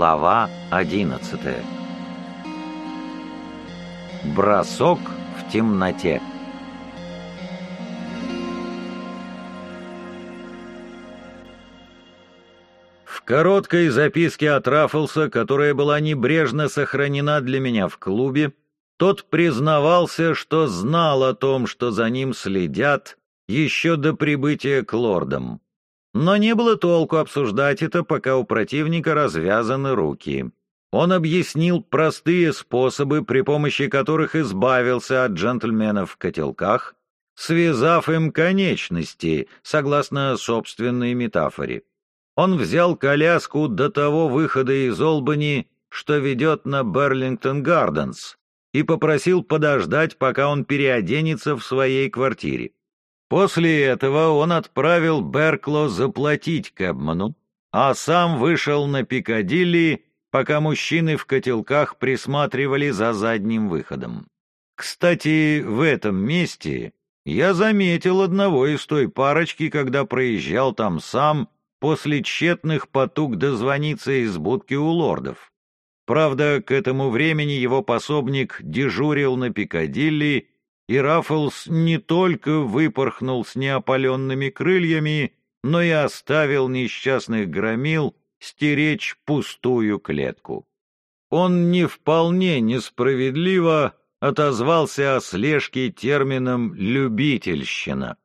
Глава одиннадцатая Бросок в темноте В короткой записке от Раффлса, которая была небрежно сохранена для меня в клубе, тот признавался, что знал о том, что за ним следят, еще до прибытия к лордам. Но не было толку обсуждать это, пока у противника развязаны руки. Он объяснил простые способы, при помощи которых избавился от джентльменов в котелках, связав им конечности, согласно собственной метафоре. Он взял коляску до того выхода из Олбани, что ведет на Берлингтон-Гарденс, и попросил подождать, пока он переоденется в своей квартире. После этого он отправил Беркло заплатить Кэбману, а сам вышел на Пикадилли, пока мужчины в котелках присматривали за задним выходом. Кстати, в этом месте я заметил одного из той парочки, когда проезжал там сам после тщетных потуг дозвониться из будки у лордов. Правда, к этому времени его пособник дежурил на Пикадилли и Раффлс не только выпорхнул с неопаленными крыльями, но и оставил несчастных громил стеречь пустую клетку. Он не вполне несправедливо отозвался о слежке термином «любительщина».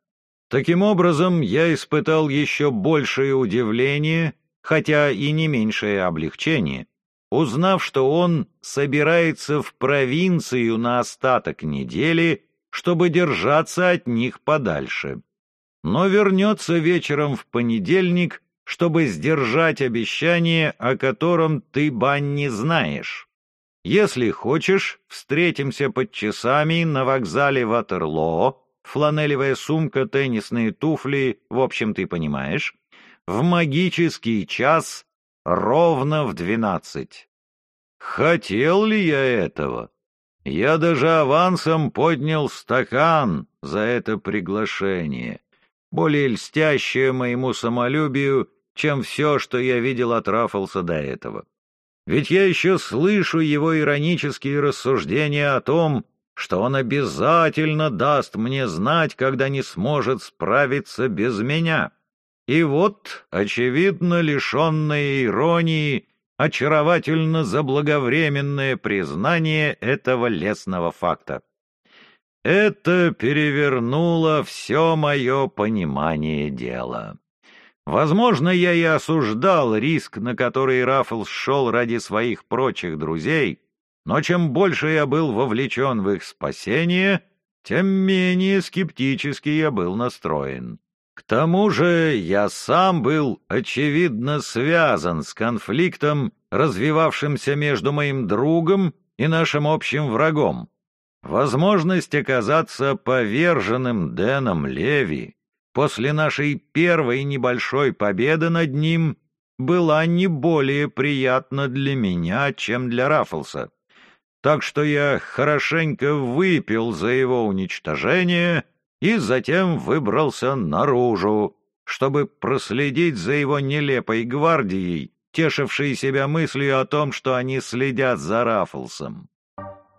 Таким образом, я испытал еще большее удивление, хотя и не меньшее облегчение, узнав, что он собирается в провинцию на остаток недели чтобы держаться от них подальше. Но вернется вечером в понедельник, чтобы сдержать обещание, о котором ты, Бан, не знаешь. Если хочешь, встретимся под часами на вокзале Ватерлоо, фланелевая сумка, теннисные туфли, в общем, ты понимаешь, в магический час ровно в двенадцать. Хотел ли я этого? Я даже авансом поднял стакан за это приглашение, более льстящее моему самолюбию, чем все, что я видел от Раффлса до этого. Ведь я еще слышу его иронические рассуждения о том, что он обязательно даст мне знать, когда не сможет справиться без меня. И вот, очевидно, лишенная иронии, очаровательно заблаговременное признание этого лесного факта. Это перевернуло все мое понимание дела. Возможно, я и осуждал риск, на который Раффлс шел ради своих прочих друзей, но чем больше я был вовлечен в их спасение, тем менее скептически я был настроен. К тому же я сам был, очевидно, связан с конфликтом, развивавшимся между моим другом и нашим общим врагом. Возможность оказаться поверженным Дэном Леви после нашей первой небольшой победы над ним была не более приятна для меня, чем для Раффлса. Так что я хорошенько выпил за его уничтожение — и затем выбрался наружу, чтобы проследить за его нелепой гвардией, тешившей себя мыслью о том, что они следят за Раффлсом.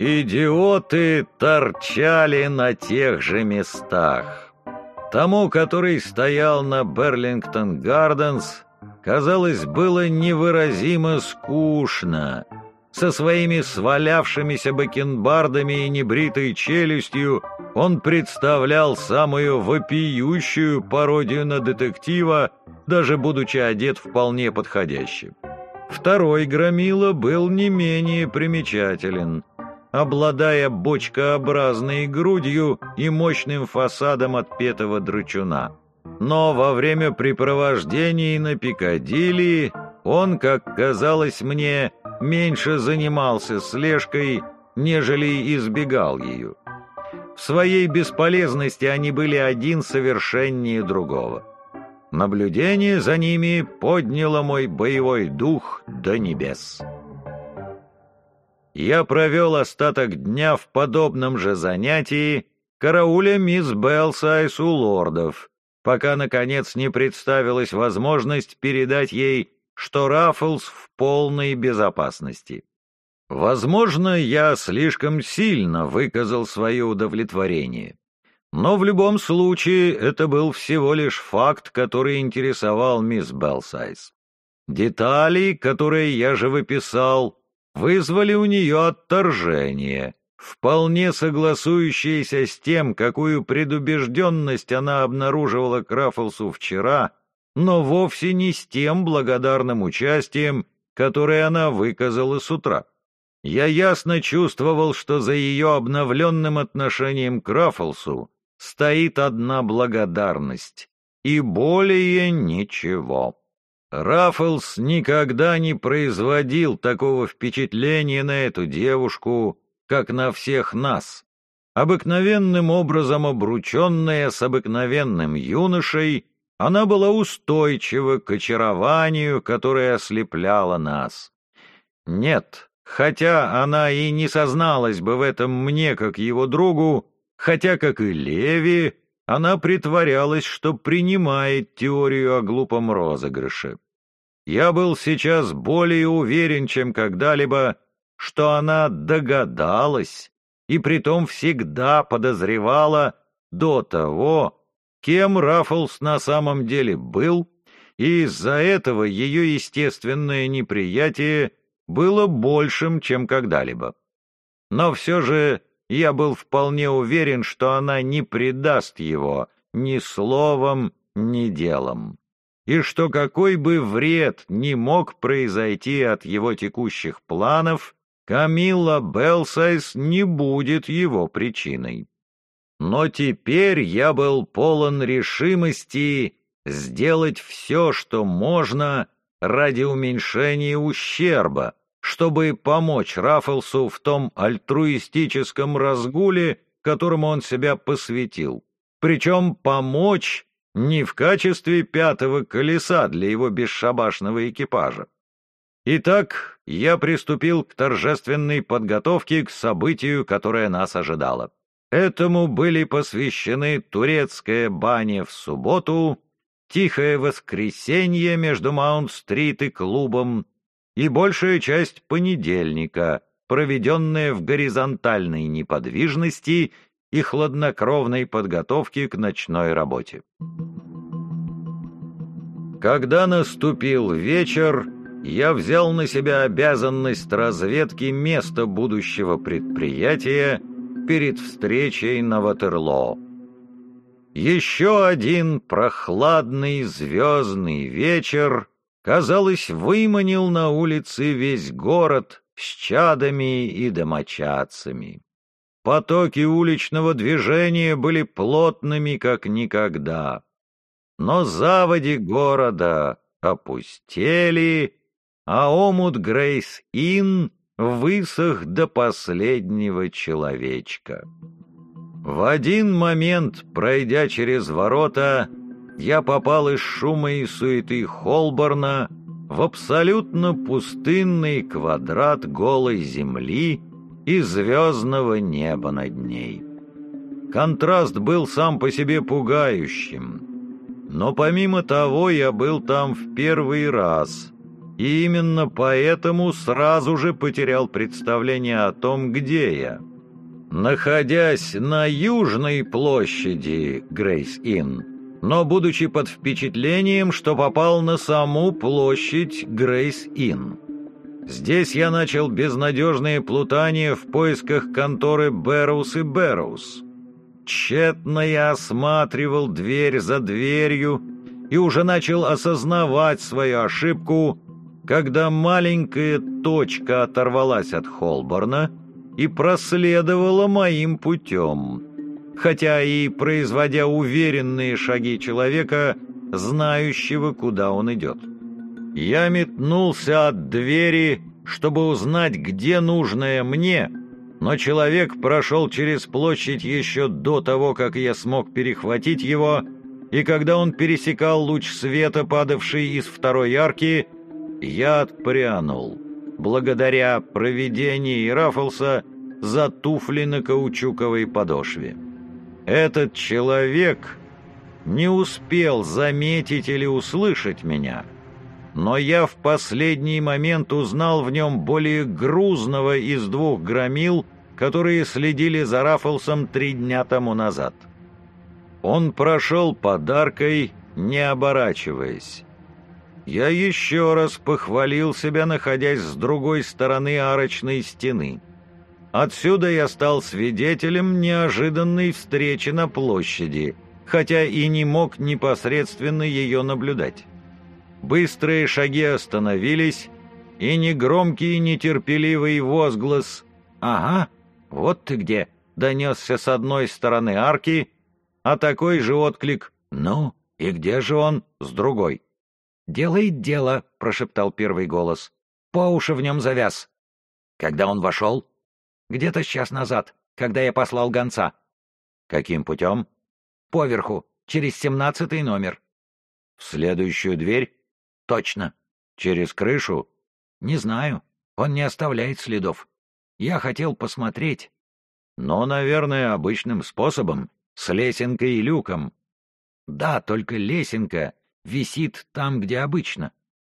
Идиоты торчали на тех же местах. Тому, который стоял на Берлингтон Гарденс, казалось, было невыразимо скучно — со своими свалявшимися бакенбардами и небритой челюстью он представлял самую вопиющую пародию на детектива, даже будучи одет вполне подходящим. Второй громила был не менее примечателен, обладая бочкообразной грудью и мощным фасадом отпетого драчуна. Но во время препровождений на Пикадилли он, как казалось мне, меньше занимался слежкой, нежели избегал ее. В своей бесполезности они были один совершеннее другого. Наблюдение за ними подняло мой боевой дух до небес. Я провел остаток дня в подобном же занятии, карауля мисс Белсайс у лордов, пока, наконец, не представилась возможность передать ей что Раффлс в полной безопасности. Возможно, я слишком сильно выказал свое удовлетворение. Но в любом случае это был всего лишь факт, который интересовал мисс Белсайз. Детали, которые я же выписал, вызвали у нее отторжение, вполне согласующееся с тем, какую предубежденность она обнаруживала Краффлсу вчера, но вовсе не с тем благодарным участием, которое она выказала с утра. Я ясно чувствовал, что за ее обновленным отношением к Раффлсу стоит одна благодарность, и более ничего. Раффлс никогда не производил такого впечатления на эту девушку, как на всех нас. Обыкновенным образом обрученная с обыкновенным юношей, она была устойчива к очарованию, которое ослепляло нас. Нет, хотя она и не созналась бы в этом мне, как его другу, хотя, как и Леви, она притворялась, что принимает теорию о глупом розыгрыше. Я был сейчас более уверен, чем когда-либо, что она догадалась, и притом всегда подозревала до того, кем Раффлс на самом деле был, и из-за этого ее естественное неприятие было большим, чем когда-либо. Но все же я был вполне уверен, что она не предаст его ни словом, ни делом, и что какой бы вред не мог произойти от его текущих планов, Камилла Белсайз не будет его причиной. Но теперь я был полон решимости сделать все, что можно ради уменьшения ущерба, чтобы помочь Раффлсу в том альтруистическом разгуле, которому он себя посвятил. Причем помочь не в качестве пятого колеса для его бесшабашного экипажа. Итак, я приступил к торжественной подготовке к событию, которое нас ожидало. Этому были посвящены турецкая баня в субботу, тихое воскресенье между Маунт-стрит и клубом, и большая часть понедельника, проведенная в горизонтальной неподвижности и хладнокровной подготовке к ночной работе. Когда наступил вечер, я взял на себя обязанность разведки места будущего предприятия перед встречей на Ватерлоо. Еще один прохладный звездный вечер казалось, выманил на улицы весь город с чадами и домочадцами. Потоки уличного движения были плотными, как никогда. Но заводи города опустели, а омут Грейс-Инн высох до последнего человечка. В один момент, пройдя через ворота, я попал из шума и суеты Холборна в абсолютно пустынный квадрат голой земли и звездного неба над ней. Контраст был сам по себе пугающим. Но помимо того я был там в первый раз, и именно поэтому сразу же потерял представление о том, где я. Находясь на южной площади Грейс-Инн, но будучи под впечатлением, что попал на саму площадь Грейс-Инн. Здесь я начал безнадежные плутания в поисках конторы Бэрроуз и Бэрроуз. Тщетно я осматривал дверь за дверью и уже начал осознавать свою ошибку, когда маленькая точка оторвалась от Холборна и проследовала моим путем хотя и производя уверенные шаги человека, знающего, куда он идет. Я метнулся от двери, чтобы узнать, где нужное мне, но человек прошел через площадь еще до того, как я смог перехватить его, и когда он пересекал луч света, падавший из второй арки, я отпрянул, благодаря проведению Раффлса за туфли на каучуковой подошве. Этот человек не успел заметить или услышать меня, но я в последний момент узнал в нем более грузного из двух громил, которые следили за Раффлсом три дня тому назад. Он прошел подаркой, не оборачиваясь. Я еще раз похвалил себя, находясь с другой стороны арочной стены. Отсюда я стал свидетелем неожиданной встречи на площади, хотя и не мог непосредственно ее наблюдать. Быстрые шаги остановились, и негромкий нетерпеливый возглас «Ага, вот ты где!» донесся с одной стороны арки, а такой же отклик «Ну, и где же он?» с другой. «Делает дело», — прошептал первый голос. «По уши в нем завяз». «Когда он вошел?» «Где-то час назад, когда я послал гонца». «Каким путем?» «Поверху, через семнадцатый номер». «В следующую дверь?» «Точно». «Через крышу?» «Не знаю. Он не оставляет следов. Я хотел посмотреть». «Но, наверное, обычным способом, с лесенкой и люком». «Да, только лесенка висит там, где обычно.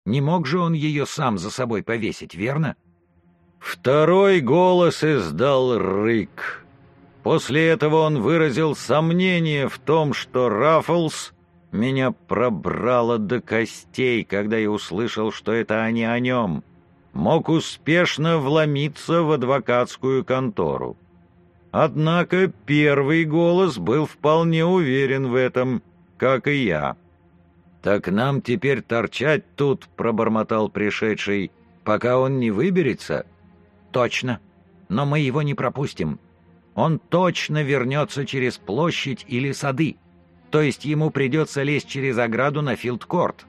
Не мог же он ее сам за собой повесить, верно? Второй голос издал рык. После этого он выразил сомнение в том, что Раффлс меня пробрало до костей, когда я услышал, что это они о нем. Мог успешно вломиться в адвокатскую контору. Однако первый голос был вполне уверен в этом, как и я. «Так нам теперь торчать тут», — пробормотал пришедший, — «пока он не выберется?» «Точно. Но мы его не пропустим. Он точно вернется через площадь или сады. То есть ему придется лезть через ограду на филдкорт.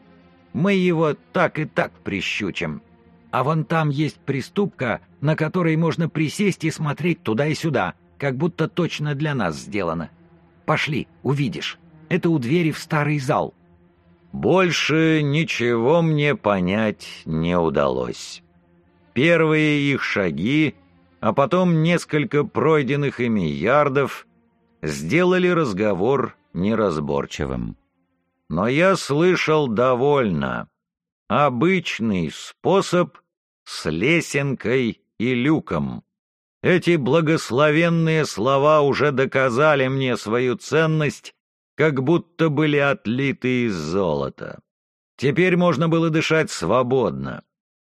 Мы его так и так прищучим. А вон там есть приступка, на которой можно присесть и смотреть туда и сюда, как будто точно для нас сделано. Пошли, увидишь. Это у двери в старый зал». Больше ничего мне понять не удалось. Первые их шаги, а потом несколько пройденных ими ярдов, сделали разговор неразборчивым. Но я слышал довольно. Обычный способ с лесенкой и люком. Эти благословенные слова уже доказали мне свою ценность как будто были отлиты из золота. Теперь можно было дышать свободно.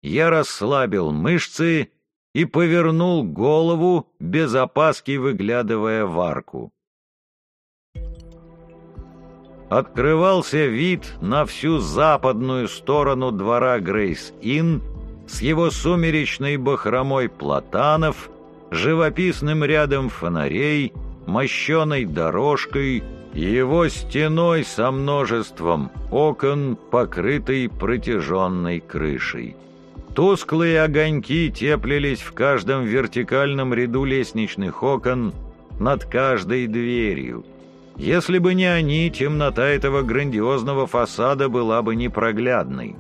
Я расслабил мышцы и повернул голову, без опаски выглядывая в арку. Открывался вид на всю западную сторону двора Грейс-Инн с его сумеречной бахромой платанов, живописным рядом фонарей, мощеной дорожкой — его стеной со множеством окон, покрытой протяженной крышей. Тусклые огоньки теплились в каждом вертикальном ряду лестничных окон над каждой дверью. Если бы не они, темнота этого грандиозного фасада была бы непроглядной.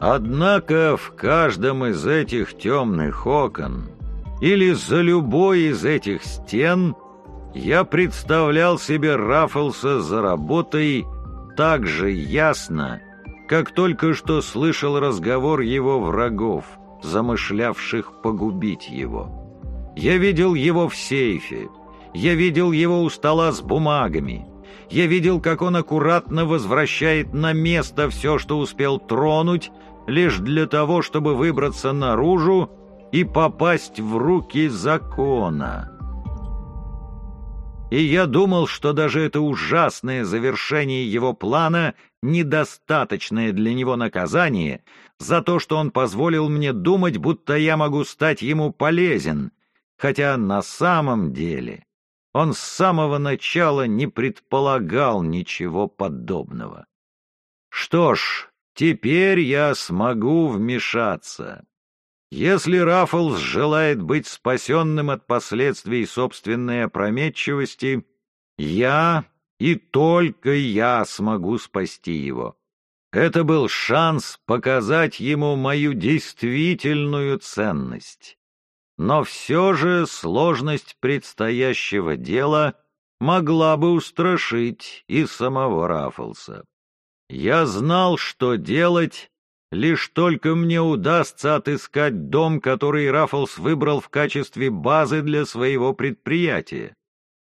Однако в каждом из этих темных окон или за любой из этих стен я представлял себе Раффлса за работой так же ясно, как только что слышал разговор его врагов, замышлявших погубить его. Я видел его в сейфе, я видел его у стола с бумагами, я видел, как он аккуратно возвращает на место все, что успел тронуть, лишь для того, чтобы выбраться наружу и попасть в руки закона и я думал, что даже это ужасное завершение его плана — недостаточное для него наказание за то, что он позволил мне думать, будто я могу стать ему полезен, хотя на самом деле он с самого начала не предполагал ничего подобного. Что ж, теперь я смогу вмешаться. Если Раффлс желает быть спасенным от последствий собственной опрометчивости, я и только я смогу спасти его. Это был шанс показать ему мою действительную ценность. Но все же сложность предстоящего дела могла бы устрашить и самого Раффлса. Я знал, что делать, лишь только мне удастся отыскать дом, который Раффлс выбрал в качестве базы для своего предприятия.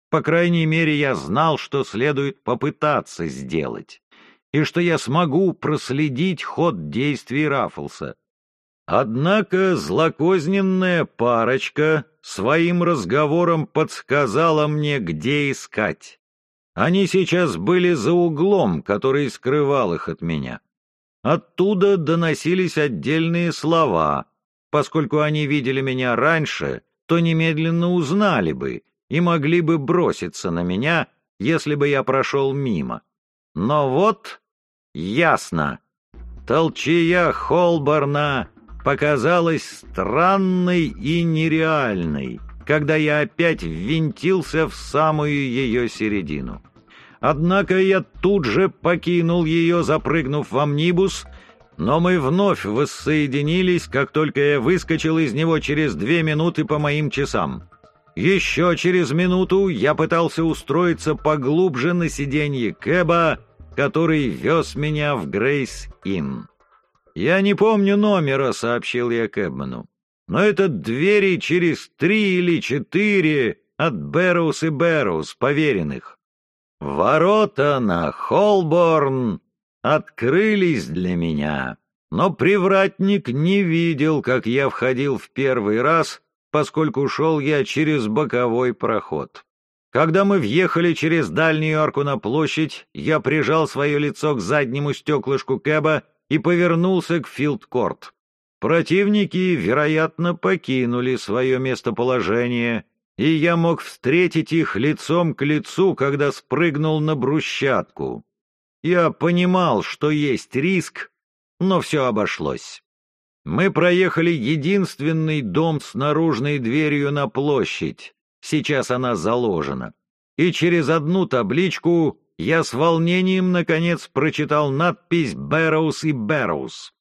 По крайней мере, я знал, что следует попытаться сделать, и что я смогу проследить ход действий Раффлса. Однако злокозненная парочка своим разговором подсказала мне, где искать. Они сейчас были за углом, который скрывал их от меня. Оттуда доносились отдельные слова. Поскольку они видели меня раньше, то немедленно узнали бы и могли бы броситься на меня, если бы я прошел мимо. Но вот ясно. Толчия Холборна показалась странной и нереальной, когда я опять ввинтился в самую ее середину. Однако я тут же покинул ее, запрыгнув в амнибус, но мы вновь воссоединились, как только я выскочил из него через две минуты по моим часам. Еще через минуту я пытался устроиться поглубже на сиденье Кэба, который вез меня в Грейс-Инн. «Я не помню номера», — сообщил я Кэбману. «Но это двери через три или четыре от Бэрроуз и Бэрроуз, поверенных. Ворота на Холборн открылись для меня, но привратник не видел, как я входил в первый раз — поскольку шел я через боковой проход. Когда мы въехали через дальнюю арку на площадь, я прижал свое лицо к заднему стеклышку Кэба и повернулся к филдкорт. Противники, вероятно, покинули свое местоположение, и я мог встретить их лицом к лицу, когда спрыгнул на брусчатку. Я понимал, что есть риск, но все обошлось. Мы проехали единственный дом с наружной дверью на площадь. Сейчас она заложена. И через одну табличку я с волнением, наконец, прочитал надпись «Бэрроуз» и «Бэрроуз».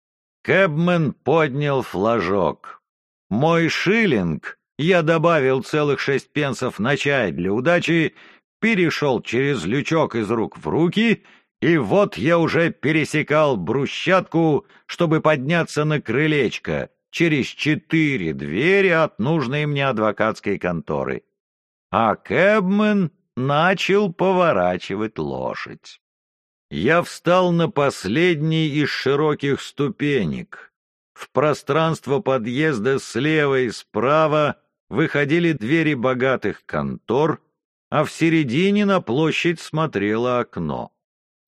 Кэбмен поднял флажок. Мой шиллинг, я добавил целых шесть пенсов на чай для удачи, перешел через лючок из рук в руки — и вот я уже пересекал брусчатку, чтобы подняться на крылечко через четыре двери от нужной мне адвокатской конторы. А Кэбмен начал поворачивать лошадь. Я встал на последний из широких ступенек. В пространство подъезда слева и справа выходили двери богатых контор, а в середине на площадь смотрело окно.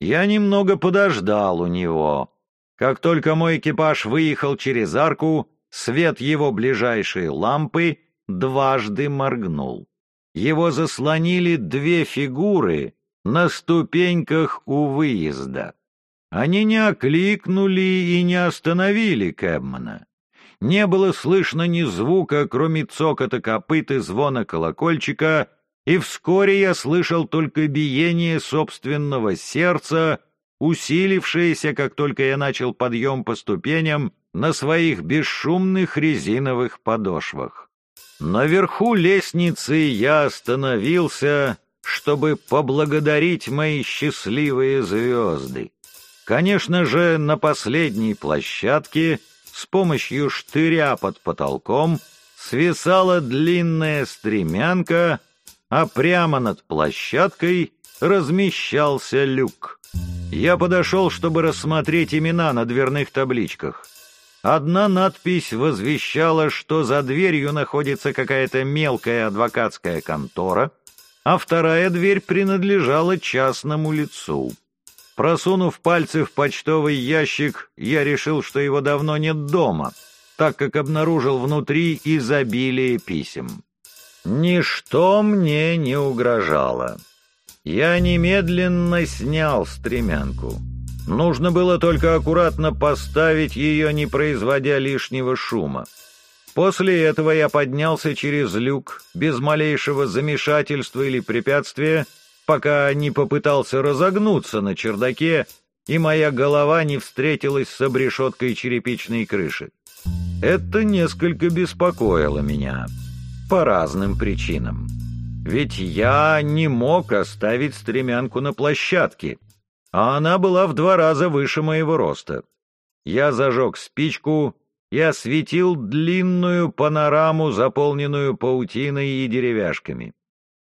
Я немного подождал у него. Как только мой экипаж выехал через арку, свет его ближайшей лампы дважды моргнул. Его заслонили две фигуры на ступеньках у выезда. Они не окликнули и не остановили Кэбмана. Не было слышно ни звука, кроме цокота копыт и звона колокольчика, и вскоре я слышал только биение собственного сердца, усилившееся, как только я начал подъем по ступеням на своих бесшумных резиновых подошвах. Наверху лестницы я остановился, чтобы поблагодарить мои счастливые звезды. Конечно же, на последней площадке с помощью штыря под потолком свисала длинная стремянка — а прямо над площадкой размещался люк. Я подошел, чтобы рассмотреть имена на дверных табличках. Одна надпись возвещала, что за дверью находится какая-то мелкая адвокатская контора, а вторая дверь принадлежала частному лицу. Просунув пальцы в почтовый ящик, я решил, что его давно нет дома, так как обнаружил внутри изобилие писем. Ничто мне не угрожало. Я немедленно снял стремянку. Нужно было только аккуратно поставить ее, не производя лишнего шума. После этого я поднялся через люк, без малейшего замешательства или препятствия, пока не попытался разогнуться на чердаке, и моя голова не встретилась с обрешеткой черепичной крыши. Это несколько беспокоило меня по разным причинам. Ведь я не мог оставить стремянку на площадке, а она была в два раза выше моего роста. Я зажег спичку и осветил длинную панораму, заполненную паутиной и деревяшками.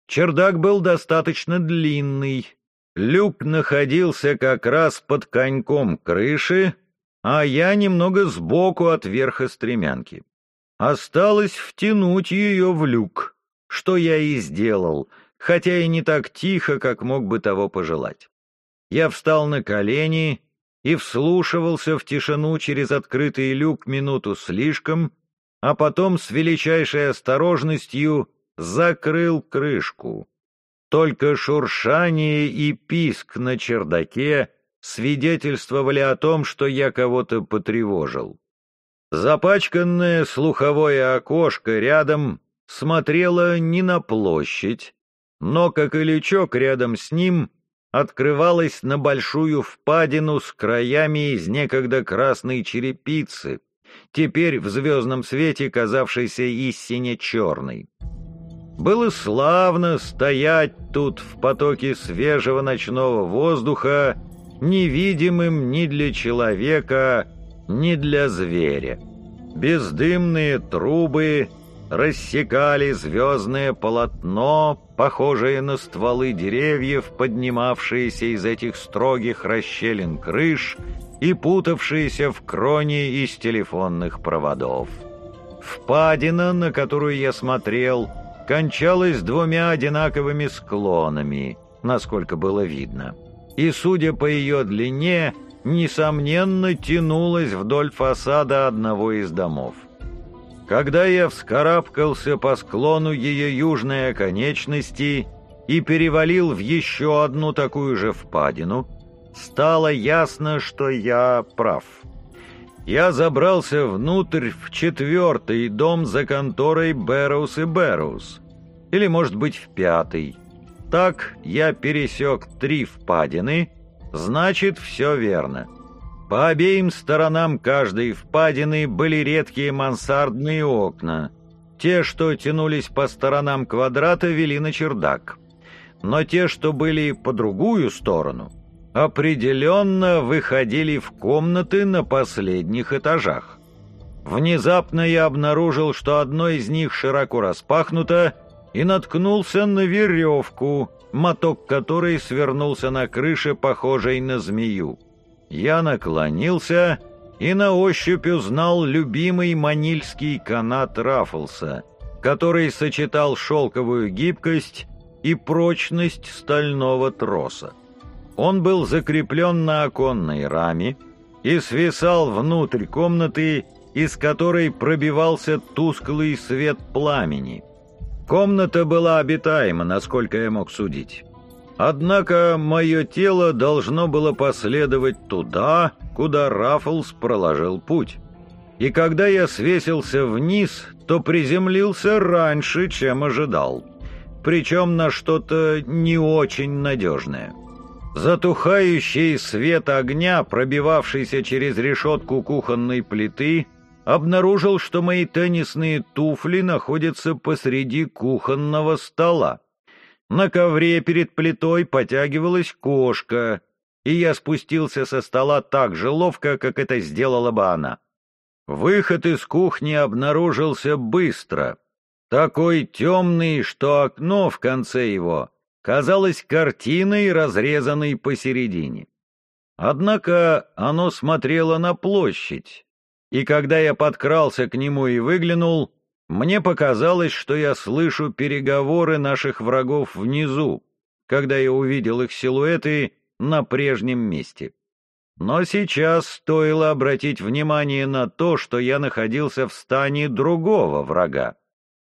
Чердак был достаточно длинный. Люк находился как раз под коньком крыши, а я немного сбоку от верха стремянки. Осталось втянуть ее в люк, что я и сделал, хотя и не так тихо, как мог бы того пожелать. Я встал на колени и вслушивался в тишину через открытый люк минуту слишком, а потом с величайшей осторожностью закрыл крышку. Только шуршание и писк на чердаке свидетельствовали о том, что я кого-то потревожил. Запачканное слуховое окошко рядом смотрело не на площадь, но, как и лючок рядом с ним, открывалось на большую впадину с краями из некогда красной черепицы, теперь в звездном свете казавшейся истине черной. Было славно стоять тут в потоке свежего ночного воздуха, невидимым ни для человека, ни для зверя. Бездымные трубы рассекали звездное полотно, похожее на стволы деревьев, поднимавшиеся из этих строгих расщелин крыш и путавшиеся в кроне из телефонных проводов. Впадина, на которую я смотрел, кончалась двумя одинаковыми склонами, насколько было видно, и, судя по ее длине, несомненно, тянулась вдоль фасада одного из домов. Когда я вскарабкался по склону ее южной оконечности и перевалил в еще одну такую же впадину, стало ясно, что я прав. Я забрался внутрь в четвертый дом за конторой Бэрроуз и Бэрроуз, или, может быть, в пятый. Так я пересек три впадины, значит, все верно. По обеим сторонам каждой впадины были редкие мансардные окна. Те, что тянулись по сторонам квадрата, вели на чердак. Но те, что были по другую сторону, определенно выходили в комнаты на последних этажах. Внезапно я обнаружил, что одно из них широко распахнуто, и наткнулся на веревку, моток которой свернулся на крыше, похожей на змею. Я наклонился и на ощупь узнал любимый манильский канат Раффлса, который сочетал шелковую гибкость и прочность стального троса. Он был закреплен на оконной раме и свисал внутрь комнаты, из которой пробивался тусклый свет пламени. Комната была обитаема, насколько я мог судить. Однако мое тело должно было последовать туда, куда Раффлс проложил путь. И когда я свесился вниз, то приземлился раньше, чем ожидал. Причем на что-то не очень надежное. Затухающий свет огня, пробивавшийся через решетку кухонной плиты, обнаружил, что мои теннисные туфли находятся посреди кухонного стола. На ковре перед плитой потягивалась кошка, и я спустился со стола так же ловко, как это сделала бы она. Выход из кухни обнаружился быстро, такой темный, что окно в конце его казалось картиной, разрезанной посередине. Однако оно смотрело на площадь, и когда я подкрался к нему и выглянул, мне показалось, что я слышу переговоры наших врагов внизу, когда я увидел их силуэты на прежнем месте. Но сейчас стоило обратить внимание на то, что я находился в стане другого врага.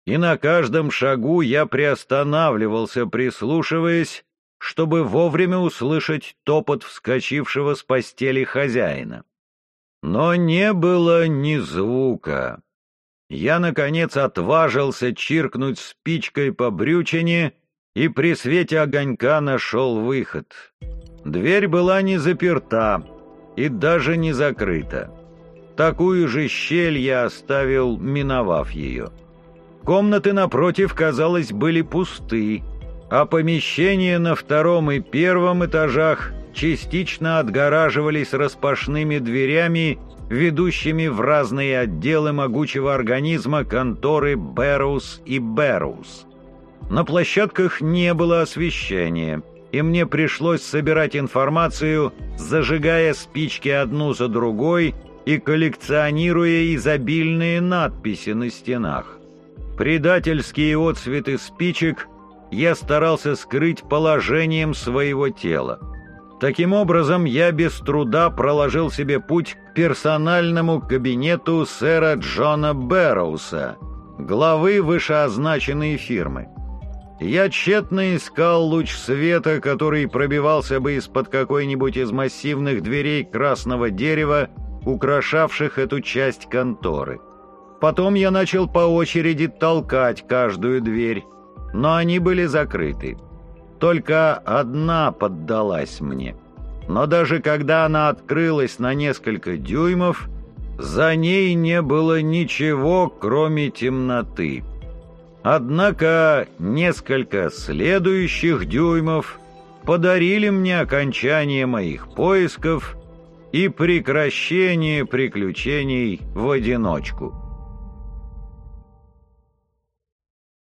И на каждом шагу я приостанавливался, прислушиваясь, чтобы вовремя услышать топот вскочившего с постели хозяина. Но не было ни звука я, наконец, отважился чиркнуть спичкой по брючине и при свете огонька нашел выход. Дверь была не заперта и даже не закрыта. Такую же щель я оставил, миновав ее. Комнаты напротив, казалось, были пусты, а помещения на втором и первом этажах частично отгораживались распашными дверями ведущими в разные отделы могучего организма конторы Берус и Берус. На площадках не было освещения, и мне пришлось собирать информацию, зажигая спички одну за другой и коллекционируя изобильные надписи на стенах. Предательские отцветы спичек я старался скрыть положением своего тела. Таким образом, я без труда проложил себе путь к персональному кабинету сэра Джона Бэрроуса, главы вышеозначенной фирмы. Я тщетно искал луч света, который пробивался бы из-под какой-нибудь из массивных дверей красного дерева, украшавших эту часть конторы. Потом я начал по очереди толкать каждую дверь, но они были закрыты. Только одна поддалась мне. Но даже когда она открылась на несколько дюймов, за ней не было ничего, кроме темноты. Однако несколько следующих дюймов подарили мне окончание моих поисков и прекращение приключений в одиночку.